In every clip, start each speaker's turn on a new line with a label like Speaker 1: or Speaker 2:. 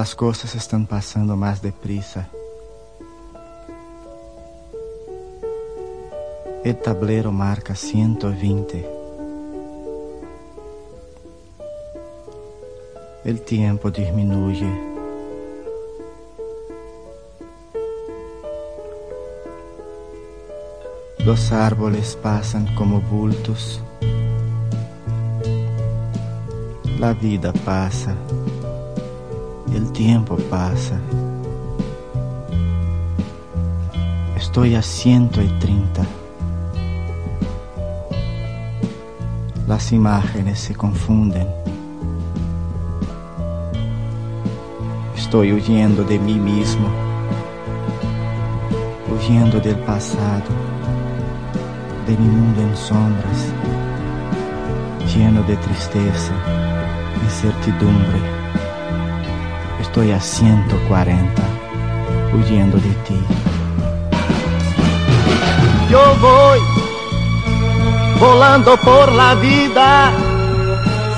Speaker 1: Las cosas están pasando más deprisa. El tablero marca 120. El tiempo disminuye. Los árboles pasan como bultos. La vida pasa. El tiempo pasa. Estoy a 130. Las imágenes se confunden. Estoy huyendo de mí mismo, huyendo del pasado, de mi mundo en sombras, lleno de tristeza, incertidumbre. Estoy a 140, huyendo de ti.
Speaker 2: Yo voy volando por la vida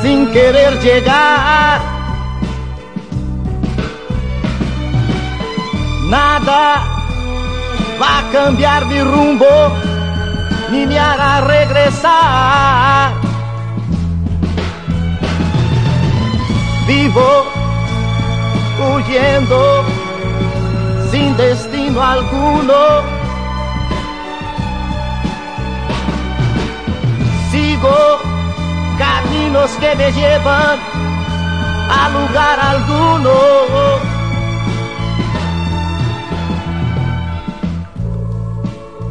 Speaker 2: sin querer llegar. Nada va a cambiar mi rumbo ni me hará regresar. Vivo huyendo sin destino alguno. Sigo caminos que me llevan a lugar alguno.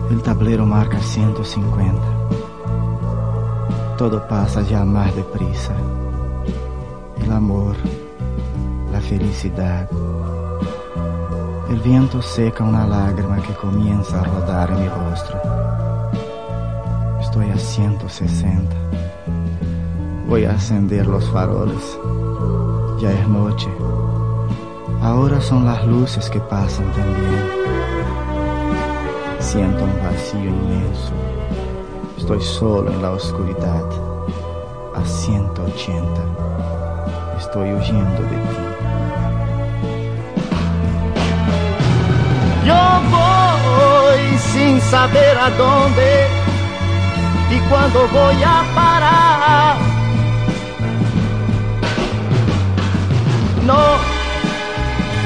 Speaker 1: El tablero marca 150. Todo pasa ya más deprisa. El amor, la felicidad. El viento seca una lágrima que comienza a rodar en mi rostro. Estoy a 160. Voy a encender los faroles. Ya es noche. Ahora son las luces que pasan también. Siento un vacío inmenso. Estoy solo en la oscuridad. A 180. Estoy huyendo de ti.
Speaker 2: Yo voy sin saber a dónde y cuándo voy a parar. No,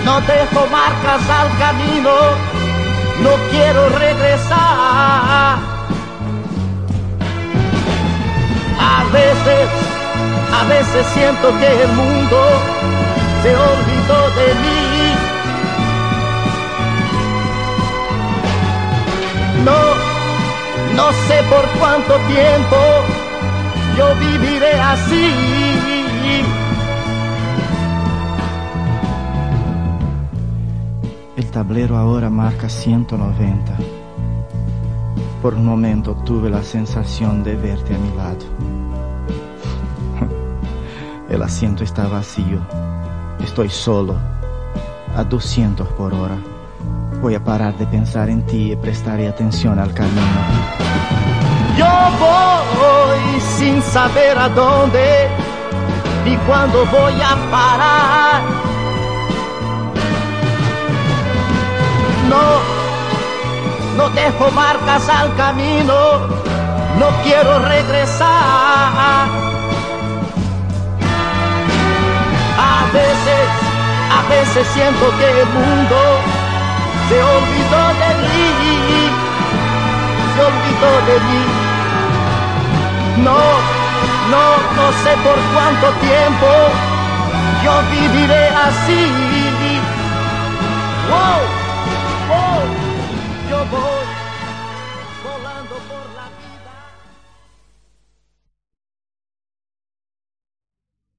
Speaker 2: no dejo marcas al camino, no quiero regresar. A veces, a veces siento que el mundo se olvidó de mí. No, sé por cuánto tiempo yo viviré así.
Speaker 1: El tablero ahora marca 190. Por un momento tuve la sensación de verte a mi lado. El asiento está vacío. Estoy solo, a 200 por hora. Voy a parar de pensar en ti y prestaré atención al camino.
Speaker 2: Yo voy sin saber a dónde y cuándo voy a parar. No, no dejo marcas al camino, no quiero regresar. A veces, a veces siento que el mundo se olvidó de mí, se olvidó de mí. No, no, no sé por cuánto tiempo yo viviré así.